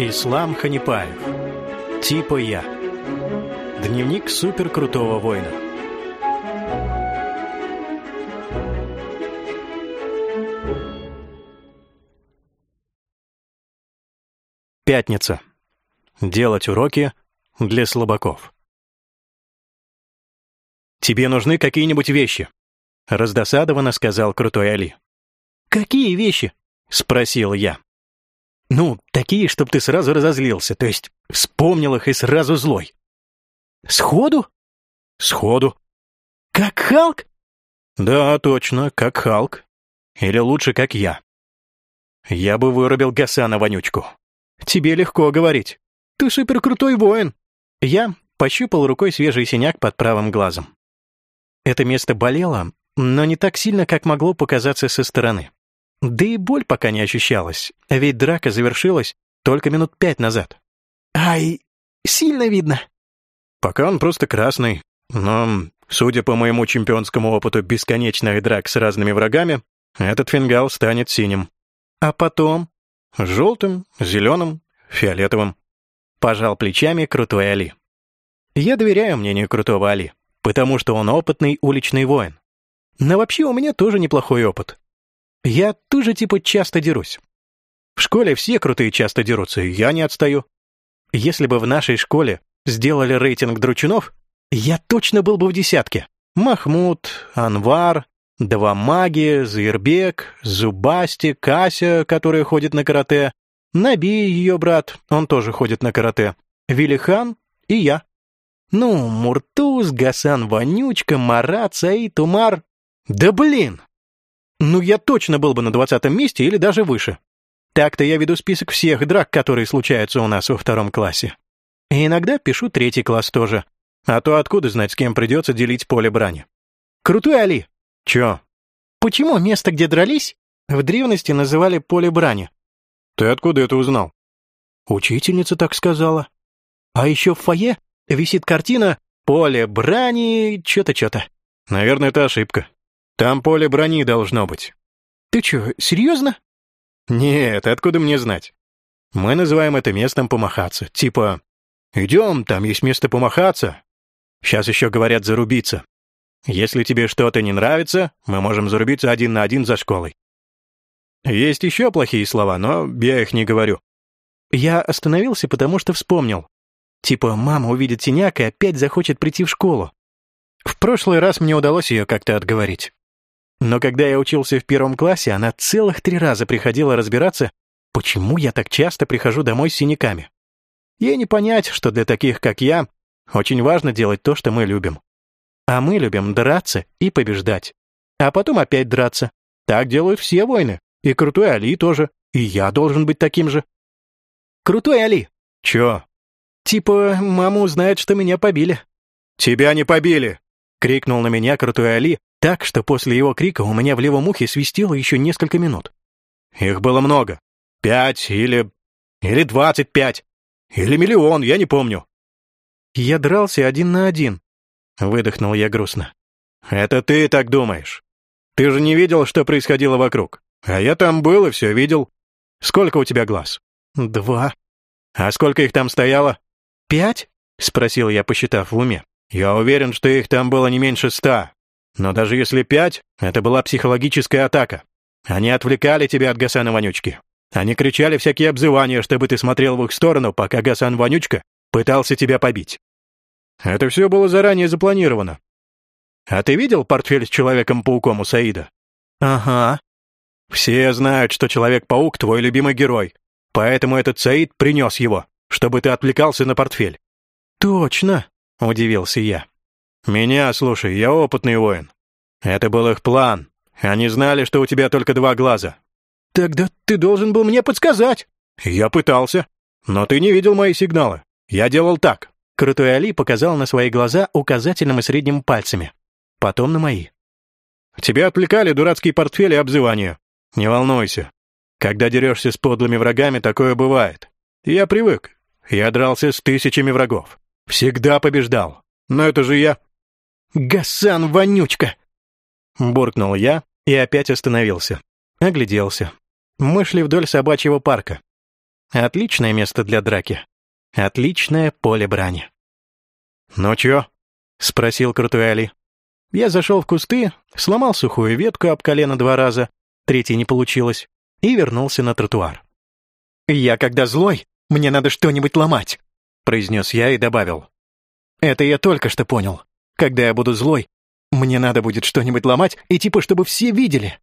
Ислам Ханипаев. Типа я. Дневник суперкрутого воина. Пятница. Делать уроки для слабаков. «Тебе нужны какие-нибудь вещи?» — раздосадованно сказал крутой Али. «Какие вещи?» — спросил я. «Ну, такие, чтоб ты сразу разозлился, то есть вспомнил их и сразу злой». «Сходу?» «Сходу». «Как Халк?» «Да, точно, как Халк. Или лучше, как я». «Я бы вырубил Гасана вонючку». «Тебе легко говорить. Ты суперкрутой воин». Я пощупал рукой свежий синяк под правым глазом. Это место болело, но не так сильно, как могло показаться со стороны. Да и боль пока не ощущалась, ведь драка завершилась только минут пять назад. «Ай, сильно видно». Пока он просто красный, но, судя по моему чемпионскому опыту бесконечных драк с разными врагами, этот фингал станет синим. А потом желтым, зеленым, фиолетовым. Пожал плечами крутой Али. Я доверяю мнению крутого Али, потому что он опытный уличный воин. Но вообще у меня тоже неплохой опыт. Я тоже типа часто дерусь. В школе все крутые часто дерутся, я не отстаю. Если бы в нашей школе сделали рейтинг дручунов, я точно был бы в десятке. Махмуд, Анвар, два маги, Зырбек, Зубасти, Кася, которая ходит на карате, Наби, ее брат, он тоже ходит на карате, Велихан и я. Ну, Муртуз, Гасан Вонючка, Марат, Саид, Умар. Да блин! Ну, я точно был бы на двадцатом месте или даже выше. Так-то я веду список всех драк, которые случаются у нас во втором классе. И иногда пишу третий класс тоже. А то откуда знать, с кем придется делить поле брани? Крутой Али. Чё? Почему место, где дрались, в древности называли поле брани? Ты откуда это узнал? Учительница так сказала. А еще в фойе висит картина «Поле брани, чё-то, чё-то». Наверное, это ошибка. Там поле брони должно быть. Ты чё, серьезно? Нет, откуда мне знать? Мы называем это местом помахаться. Типа, идем, там есть место помахаться. Сейчас еще говорят зарубиться. Если тебе что-то не нравится, мы можем зарубиться один на один за школой. Есть еще плохие слова, но я их не говорю. Я остановился, потому что вспомнил. Типа, мама увидит синяк и опять захочет прийти в школу. В прошлый раз мне удалось ее как-то отговорить. Но когда я учился в первом классе, она целых три раза приходила разбираться, почему я так часто прихожу домой с синяками. Ей не понять, что для таких, как я, очень важно делать то, что мы любим. А мы любим драться и побеждать. А потом опять драться. Так делают все войны. И крутой Али тоже. И я должен быть таким же. Крутой Али. Чё? Типа, мама узнает, что меня побили. Тебя не побили! Крикнул на меня крутой Али, так, что после его крика у меня в левом ухе свистело еще несколько минут. Их было много. Пять или... или двадцать пять. Или миллион, я не помню. Я дрался один на один. Выдохнул я грустно. Это ты так думаешь. Ты же не видел, что происходило вокруг. А я там был и все видел. Сколько у тебя глаз? Два. А сколько их там стояло? Пять? Спросил я, посчитав в уме. Я уверен, что их там было не меньше ста. Но даже если пять, это была психологическая атака. Они отвлекали тебя от Гасана Вонючки. Они кричали всякие обзывания, чтобы ты смотрел в их сторону, пока Гасан Вонючка пытался тебя побить. Это все было заранее запланировано. А ты видел портфель с Человеком-пауком у Саида? Ага. Все знают, что Человек-паук — твой любимый герой, поэтому этот Саид принес его, чтобы ты отвлекался на портфель. Точно, — удивился я. «Меня, слушай, я опытный воин. Это был их план. Они знали, что у тебя только два глаза». «Тогда ты должен был мне подсказать». «Я пытался. Но ты не видел мои сигналы. Я делал так». Крутой Али показал на свои глаза указательным и средним пальцами. Потом на мои. «Тебя отвлекали дурацкие портфели и обзывания. Не волнуйся. Когда дерешься с подлыми врагами, такое бывает. Я привык. Я дрался с тысячами врагов. Всегда побеждал. Но это же я. «Гасан, вонючка!» Буркнул я и опять остановился. Огляделся. Мы шли вдоль собачьего парка. Отличное место для драки. Отличное поле брани. «Ну чё?» — спросил крутой Али. Я зашел в кусты, сломал сухую ветку об колено два раза, третьей не получилось, и вернулся на тротуар. «Я когда злой, мне надо что-нибудь ломать», — произнес я и добавил. «Это я только что понял. Когда я буду злой, мне надо будет что-нибудь ломать, и типа, чтобы все видели.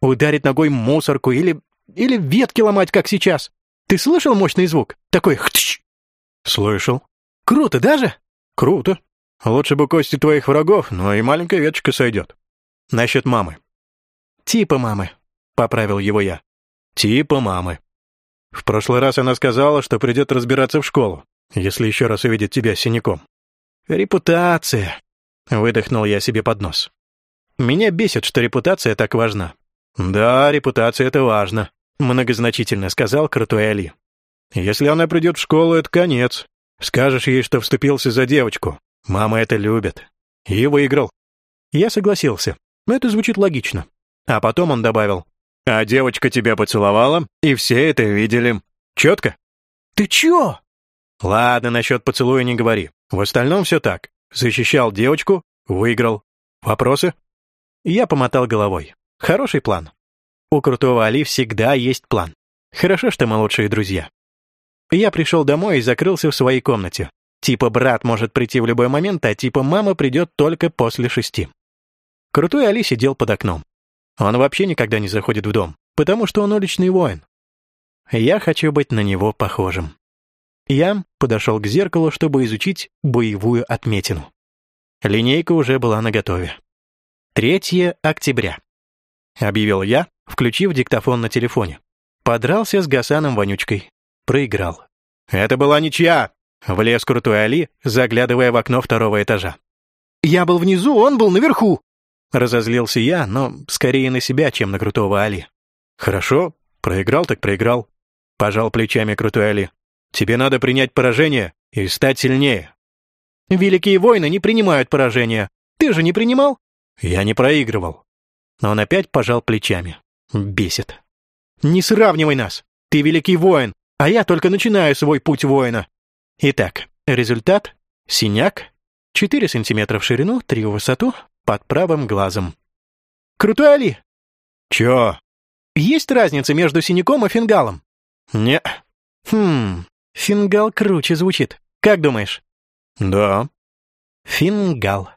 Ударить ногой мусорку или... или ветки ломать, как сейчас. Ты слышал мощный звук? Такой хтщ. Слышал. Круто даже? Круто. Лучше бы кости твоих врагов, но и маленькая веточка сойдет. Насчет мамы. Типа мамы, поправил его я. Типа мамы. В прошлый раз она сказала, что придет разбираться в школу, если еще раз увидит тебя синяком. Репутация, выдохнул я себе под нос. Меня бесит, что репутация так важна. Да, репутация — это важно, многозначительно сказал крутой Али. Если она придет в школу, это конец. Скажешь ей, что вступился за девочку, Мама это любит. И выиграл. Я согласился. Это звучит логично. А потом он добавил. А девочка тебя поцеловала, и все это видели. Четко? Ты чё? Ладно, насчет поцелуя не говори. В остальном все так. Защищал девочку, выиграл. Вопросы? Я помотал головой. Хороший план. У крутого Али всегда есть план. Хорошо, что мы лучшие друзья. Я пришел домой и закрылся в своей комнате. Типа брат может прийти в любой момент, а типа мама придет только после шести. Крутой Али сидел под окном. Он вообще никогда не заходит в дом, потому что он уличный воин. Я хочу быть на него похожим. Я подошел к зеркалу, чтобы изучить боевую отметину. Линейка уже была наготове. 3 октября. Объявил я, включив диктофон на телефоне. Подрался с Гасаном Вонючкой. Проиграл. «Это была ничья!» Влез крутой Али, заглядывая в окно второго этажа. «Я был внизу, он был наверху!» Разозлился я, но скорее на себя, чем на крутого Али. «Хорошо, проиграл так проиграл», — пожал плечами крутой Али. «Тебе надо принять поражение и стать сильнее». «Великие войны не принимают поражения. Ты же не принимал?» «Я не проигрывал». Но он опять пожал плечами. Бесит. «Не сравнивай нас. Ты великий воин, а я только начинаю свой путь воина. Итак, результат — синяк, 4 сантиметра в ширину, 3 в высоту, под правым глазом. Крутой Али! Чё? Есть разница между синяком и фингалом? Не. Хм, фингал круче звучит. Как думаешь? Да. Фингал.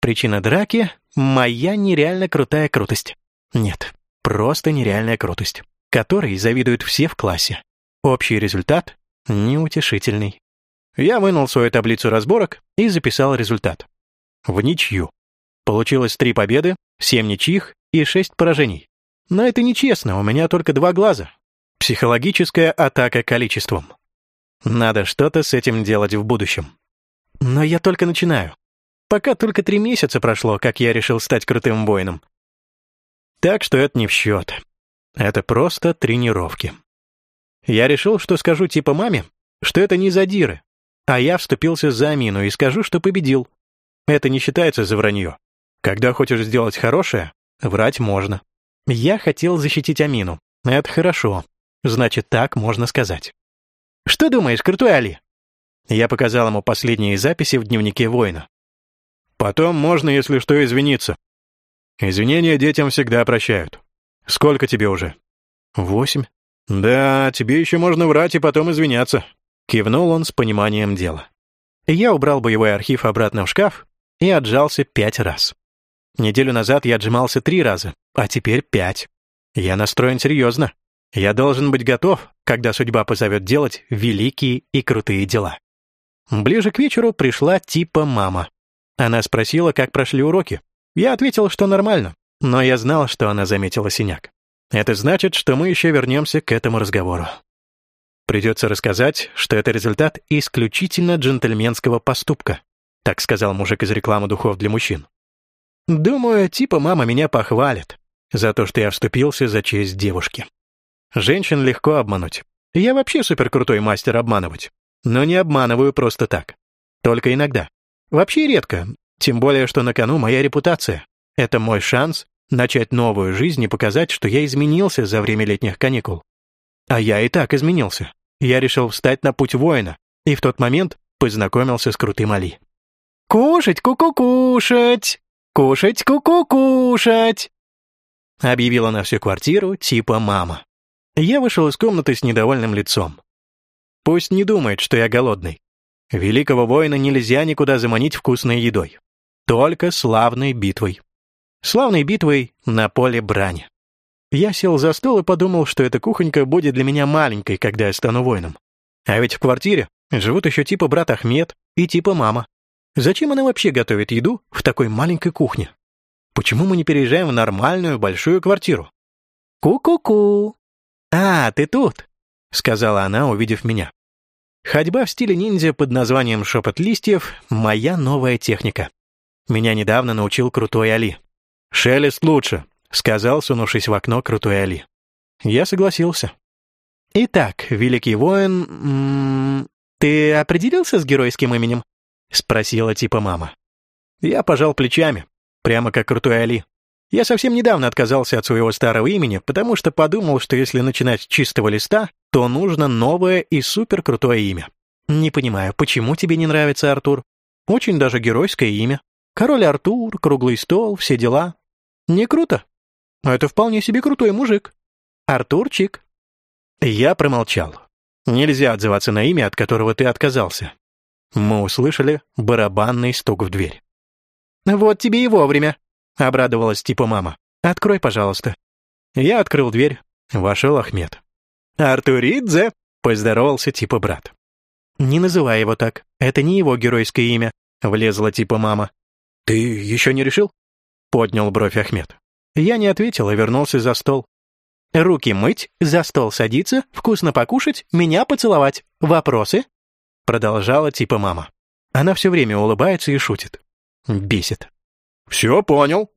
Причина драки — моя нереально крутая крутость. Нет, просто нереальная крутость, которой завидуют все в классе. Общий результат — неутешительный. Я вынул свою таблицу разборок и записал результат. В ничью. Получилось три победы, семь ничьих и шесть поражений. Но это нечестно, у меня только два глаза. Психологическая атака количеством. Надо что-то с этим делать в будущем. Но я только начинаю. Пока только три месяца прошло, как я решил стать крутым воином. Так что это не в счет. Это просто тренировки. Я решил, что скажу типа маме, что это не задиры, а я вступился за Амину и скажу, что победил. Это не считается за вранье. Когда хочешь сделать хорошее, врать можно. Я хотел защитить Амину. Это хорошо. Значит, так можно сказать. Что думаешь, крутой? Я показал ему последние записи в дневнике воина. Потом можно, если что, извиниться. Извинения детям всегда прощают. Сколько тебе уже? Восемь. Да, тебе еще можно врать и потом извиняться. Кивнул он с пониманием дела. Я убрал боевой архив обратно в шкаф и отжался пять раз. Неделю назад я отжимался три раза, а теперь пять. Я настроен серьезно. Я должен быть готов, когда судьба позовет делать великие и крутые дела. Ближе к вечеру пришла типа мама. Она спросила, как прошли уроки. Я ответил, что нормально, но я знал, что она заметила синяк. Это значит, что мы еще вернемся к этому разговору. Придется рассказать, что это результат исключительно джентльменского поступка, так сказал мужик из рекламы духов для мужчин. Думаю, типа мама меня похвалит за то, что я вступился за честь девушки. Женщин легко обмануть. Я вообще суперкрутой мастер обманывать. Но не обманываю просто так. Только иногда. Вообще редко. Тем более, что на кону моя репутация. Это мой шанс начать новую жизнь и показать, что я изменился за время летних каникул. А я и так изменился. Я решил встать на путь воина, и в тот момент познакомился с крутым Али. «Кушать, ку-ку-кушать! Кушать, ку-ку-кушать!» Объявила на всю квартиру типа мама. Я вышел из комнаты с недовольным лицом. Пусть не думает, что я голодный. Великого воина нельзя никуда заманить вкусной едой. Только славной битвой. Славной битвой на поле брани. Я сел за стол и подумал, что эта кухонька будет для меня маленькой, когда я стану воином. А ведь в квартире живут еще типа брат Ахмед и типа мама. Зачем она вообще готовит еду в такой маленькой кухне? Почему мы не переезжаем в нормальную большую квартиру? Ку-ку-ку. А, ты тут, сказала она, увидев меня. Ходьба в стиле ниндзя под названием «Шепот листьев» — моя новая техника. Меня недавно научил крутой Али. «Шелест лучше», — сказал, сунувшись в окно крутой Али. Я согласился. «Итак, великий воин... М -м, ты определился с геройским именем?» — спросила типа мама. Я пожал плечами, прямо как крутой Али. Я совсем недавно отказался от своего старого имени, потому что подумал, что если начинать с чистого листа, то нужно новое и суперкрутое имя. Не понимаю, почему тебе не нравится Артур? Очень даже геройское имя. Король Артур, круглый стол, все дела. Не круто? Это вполне себе крутой мужик. Артурчик. Я промолчал. Нельзя отзываться на имя, от которого ты отказался. Мы услышали барабанный стук в дверь. «Вот тебе и вовремя», — обрадовалась типа мама. «Открой, пожалуйста». Я открыл дверь. Вошел Ахмед. «Артуридзе!» — поздоровался типа брат. «Не называй его так. Это не его геройское имя», — влезла типа мама. «Ты еще не решил?» — поднял бровь Ахмед. Я не ответил и вернулся за стол. «Руки мыть, за стол садиться, вкусно покушать, меня поцеловать. Вопросы?» Продолжала типа мама. Она все время улыбается и шутит. Бесит. «Все понял».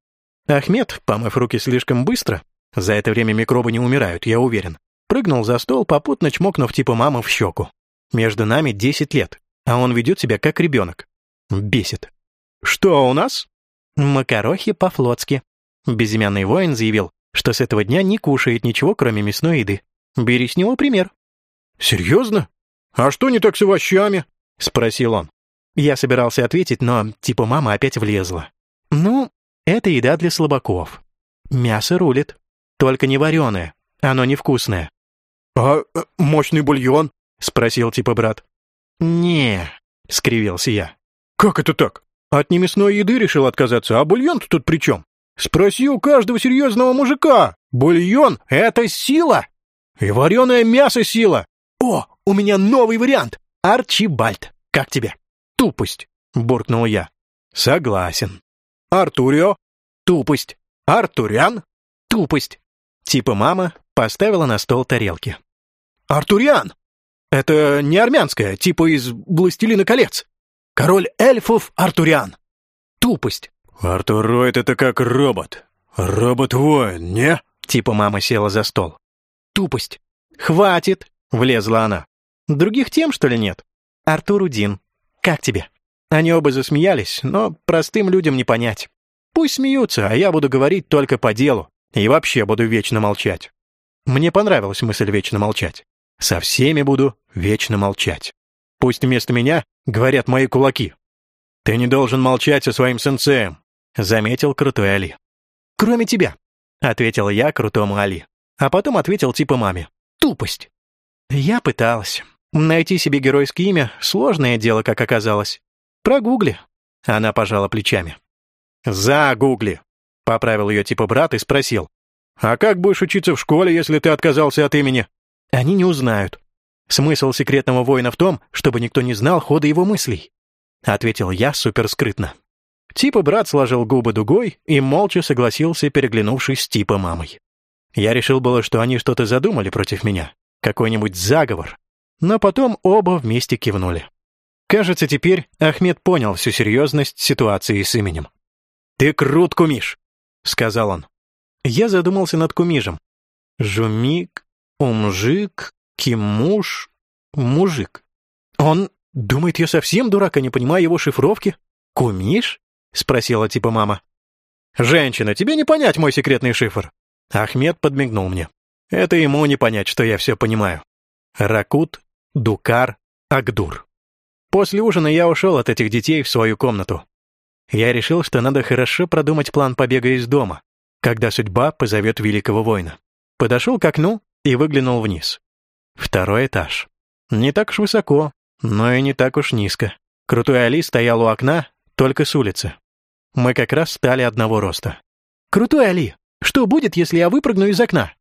Ахмед, помыв руки слишком быстро, за это время микробы не умирают, я уверен, прыгнул за стол, попутно чмокнув типа маму в щеку. Между нами 10 лет, а он ведет себя как ребенок. Бесит. «Что у нас?» «Макарохи по-флотски». Безымянный воин заявил, что с этого дня не кушает ничего, кроме мясной еды. Бери с него пример. «Серьезно? А что не так с овощами?» — спросил он. Я собирался ответить, но типа мама опять влезла. «Ну, это еда для слабаков. Мясо рулит. Только не вареное. Оно невкусное. «А э, мощный бульон?» — спросил типа брат. «Не», — скривился я. «Как это так? От немясной еды решил отказаться, а бульон-то тут при чем? Спроси у каждого серьезного мужика. Бульон — это сила! И вареное мясо — сила! О, у меня новый вариант! Арчибальд, как тебе?» «Тупость», — буркнул я. «Согласен». «Артурио?» «Тупость». «Артурян?» «Тупость». Типа мама поставила на стол тарелки. «Артуриан! Это не армянское, типа из «Властелина колец». Король эльфов Артуриан. Тупость». «Артуроид — это как робот. Робот-воин, не?» Типа мама села за стол. «Тупость». «Хватит!» — влезла она. «Других тем, что ли, нет?» «Артур Удин, как тебе?» Они оба засмеялись, но простым людям не понять. Пусть смеются, а я буду говорить только по делу. И вообще буду вечно молчать. Мне понравилась мысль вечно молчать. Со всеми буду вечно молчать. Пусть вместо меня говорят мои кулаки. Ты не должен молчать со своим сенсеем, заметил крутой Али. Кроме тебя, ответил я крутому Али. А потом ответил типа маме. Тупость. Я пыталась. Найти себе геройское имя — сложное дело, как оказалось. Прогугли. Она пожала плечами. «Загугли», — поправил ее типа брат и спросил. «А как будешь учиться в школе, если ты отказался от имени?» «Они не узнают. Смысл секретного воина в том, чтобы никто не знал хода его мыслей», — ответил я суперскрытно. Типа брат сложил губы дугой и молча согласился, переглянувшись с типа мамой. Я решил было, что они что-то задумали против меня, какой-нибудь заговор, но потом оба вместе кивнули. Кажется, теперь Ахмед понял всю серьезность ситуации с именем. «Ты крут, кумиш!» — сказал он. Я задумался над кумижем. Жумик, умжик, кимуш, мужик. Он думает, я совсем дурак, а не понимаю его шифровки. «Кумиш?» — спросила типа мама. «Женщина, тебе не понять мой секретный шифр!» Ахмед подмигнул мне. «Это ему не понять, что я все понимаю. Ракут, Дукар, Агдур. После ужина я ушел от этих детей в свою комнату. Я решил, что надо хорошо продумать план побега из дома, когда судьба позовет великого воина. Подошел к окну и выглянул вниз. Второй этаж. Не так уж высоко, но и не так уж низко. Крутой Али стоял у окна, только с улицы. Мы как раз стали одного роста. «Крутой Али, что будет, если я выпрыгну из окна?»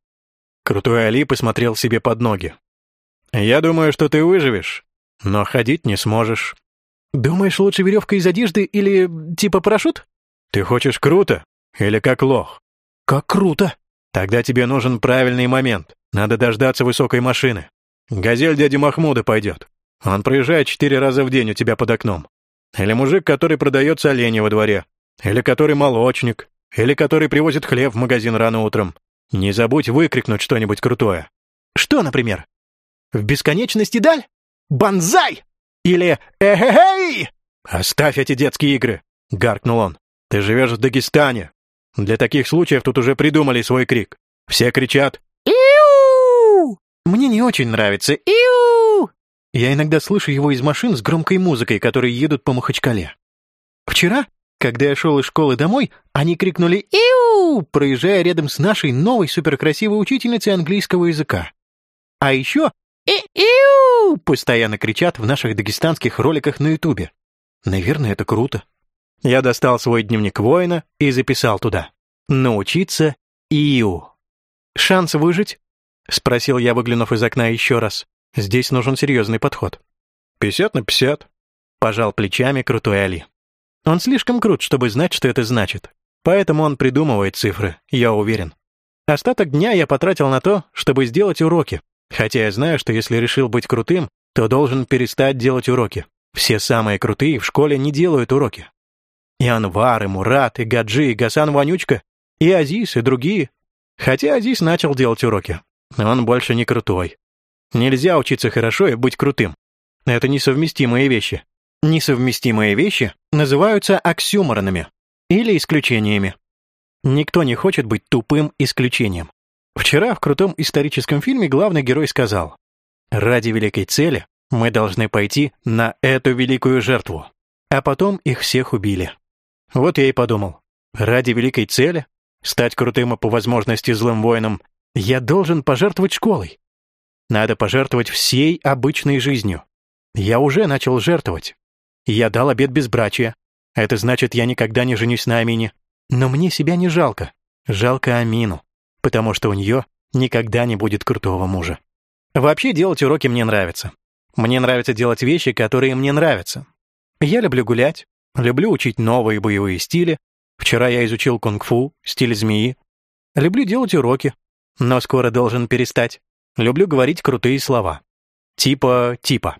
Крутой Али посмотрел себе под ноги. «Я думаю, что ты выживешь, но ходить не сможешь». «Думаешь, лучше веревка из одежды или типа парашют?» «Ты хочешь круто или как лох?» «Как круто!» «Тогда тебе нужен правильный момент. Надо дождаться высокой машины. Газель дяди Махмуда пойдет. Он проезжает четыре раза в день у тебя под окном. Или мужик, который продает соленья во дворе. Или который молочник. Или который привозит хлеб в магазин рано утром. Не забудь выкрикнуть что-нибудь крутое. Что, например? В бесконечности даль? Банзай! Или эхе-хей! Оставь эти детские игры, гаркнул он. Ты живешь в Дагестане. Для таких случаев тут уже придумали свой крик. Все кричат «Иу!» Мне не очень нравится «Иу!» Я иногда слышу его из машин с громкой музыкой, которые едут по Махачкале. Вчера, когда я шел из школы домой, они крикнули «Иу!», проезжая рядом с нашей новой суперкрасивой учительницей английского языка. А еще «И-иу!» постоянно кричат в наших дагестанских роликах на ютубе. Наверное, это круто. Я достал свой дневник воина и записал туда. Научиться «иу». «Шанс выжить?» — спросил я, выглянув из окна еще раз. Здесь нужен серьезный подход. «Пятьдесят на пятьдесят», — пожал плечами крутой Али. Он слишком крут, чтобы знать, что это значит. Поэтому он придумывает цифры, я уверен. Остаток дня я потратил на то, чтобы сделать уроки. Хотя я знаю, что если решил быть крутым, то должен перестать делать уроки. Все самые крутые в школе не делают уроки. И Анвар, и Мурат, и Гаджи, и Гасан Вонючка, и Азиз, и другие. Хотя Азиз начал делать уроки. Он больше не крутой. Нельзя учиться хорошо и быть крутым. Это несовместимые вещи. Несовместимые вещи называются оксюморонами или исключениями. Никто не хочет быть тупым исключением. Вчера в крутом историческом фильме главный герой сказал, «Ради великой цели мы должны пойти на эту великую жертву». А потом их всех убили. Вот я и подумал, ради великой цели, стать крутым и по возможности злым воином, я должен пожертвовать школой. Надо пожертвовать всей обычной жизнью. Я уже начал жертвовать. Я дал обет безбрачия. Это значит, я никогда не женюсь на Амине. Но мне себя не жалко. Жалко Амину, потому что у нее никогда не будет крутого мужа. Вообще делать уроки мне нравится. Мне нравится делать вещи, которые мне нравятся. Я люблю гулять, люблю учить новые боевые стили. Вчера я изучил кунг-фу, стиль змеи. Люблю делать уроки, но скоро должен перестать. Люблю говорить крутые слова. Типа «типа».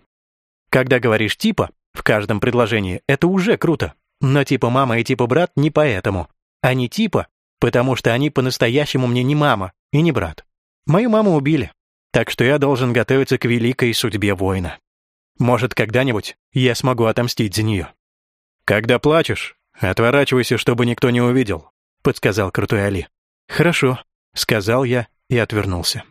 Когда говоришь «типа», в каждом предложении, это уже круто. Но типа мама и типа брат не поэтому. Они типа, потому что они по-настоящему мне не мама и не брат. Мою маму убили, так что я должен готовиться к великой судьбе воина. Может, когда-нибудь я смогу отомстить за нее. «Когда плачешь, отворачивайся, чтобы никто не увидел», — подсказал крутой Али. «Хорошо», — сказал я и отвернулся.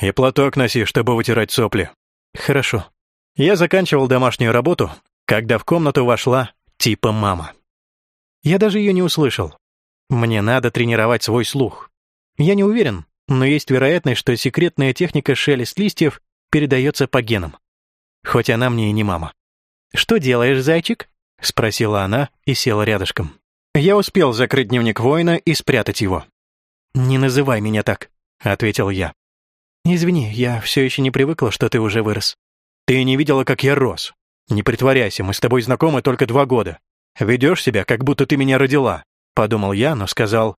«И платок носи, чтобы вытирать сопли». «Хорошо». Я заканчивал домашнюю работу, когда в комнату вошла типа мама. Я даже ее не услышал. Мне надо тренировать свой слух. Я не уверен, но есть вероятность, что секретная техника шелест листьев передается по генам. Хоть она мне и не мама. «Что делаешь, зайчик?» — спросила она и села рядышком. Я успел закрыть дневник воина и спрятать его. «Не называй меня так», — ответил я. «Извини, я все еще не привыкла, что ты уже вырос». «Ты не видела, как я рос. Не притворяйся, мы с тобой знакомы только два года. Ведешь себя, как будто ты меня родила», — подумал я, но сказал...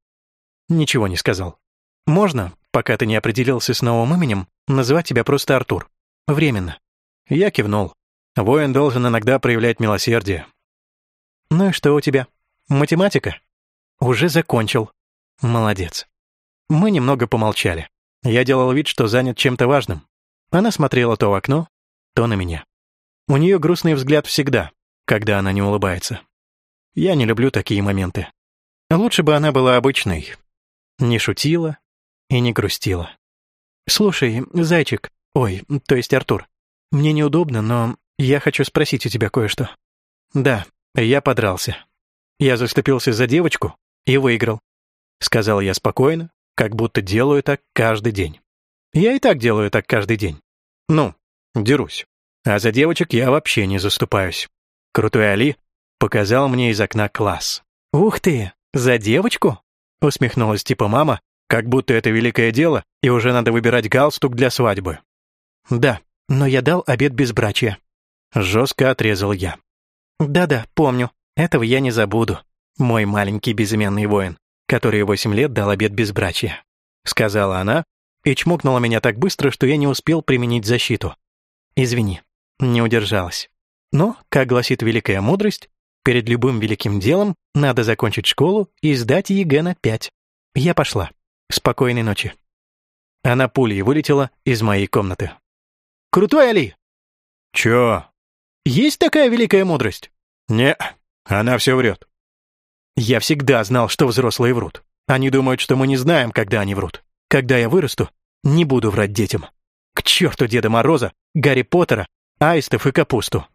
Ничего не сказал. «Можно, пока ты не определился с новым именем, называть тебя просто Артур? Временно». Я кивнул. Воин должен иногда проявлять милосердие. «Ну и что у тебя? Математика?» «Уже закончил». «Молодец». Мы немного помолчали. Я делал вид, что занят чем-то важным. Она смотрела то в окно, то на меня. У нее грустный взгляд всегда, когда она не улыбается. Я не люблю такие моменты. Лучше бы она была обычной. Не шутила и не грустила. «Слушай, зайчик, ой, то есть Артур, мне неудобно, но я хочу спросить у тебя кое-что». «Да, я подрался. Я заступился за девочку и выиграл», — сказал я спокойно, как будто делаю так каждый день. Я и так делаю так каждый день. Ну, дерусь. А за девочек я вообще не заступаюсь. Крутой Али показал мне из окна класс. «Ух ты, за девочку?» — усмехнулась типа мама, как будто это великое дело, и уже надо выбирать галстук для свадьбы. «Да, но я дал обет безбрачия». Жестко отрезал я. «Да-да, помню. Этого я не забуду. Мой маленький безымянный воин, который восемь лет дал обет безбрачия», — сказала она и чмокнула меня так быстро, что я не успел применить защиту. «Извини, не удержалась. Но, как гласит великая мудрость, перед любым великим делом надо закончить школу и сдать ЕГЭ на пять. Я пошла. Спокойной ночи». Она пулей вылетела из моей комнаты. «Крутой Али!» «Чё?» «Есть такая великая мудрость?» «Не, она все врет». «Я всегда знал, что взрослые врут. Они думают, что мы не знаем, когда они врут. Когда я вырасту, не буду врать детям. К черту Деда Мороза, Гарри Поттера, аистов и капусту.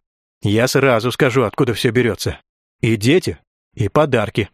Я сразу скажу, откуда все берется. И дети, и подарки.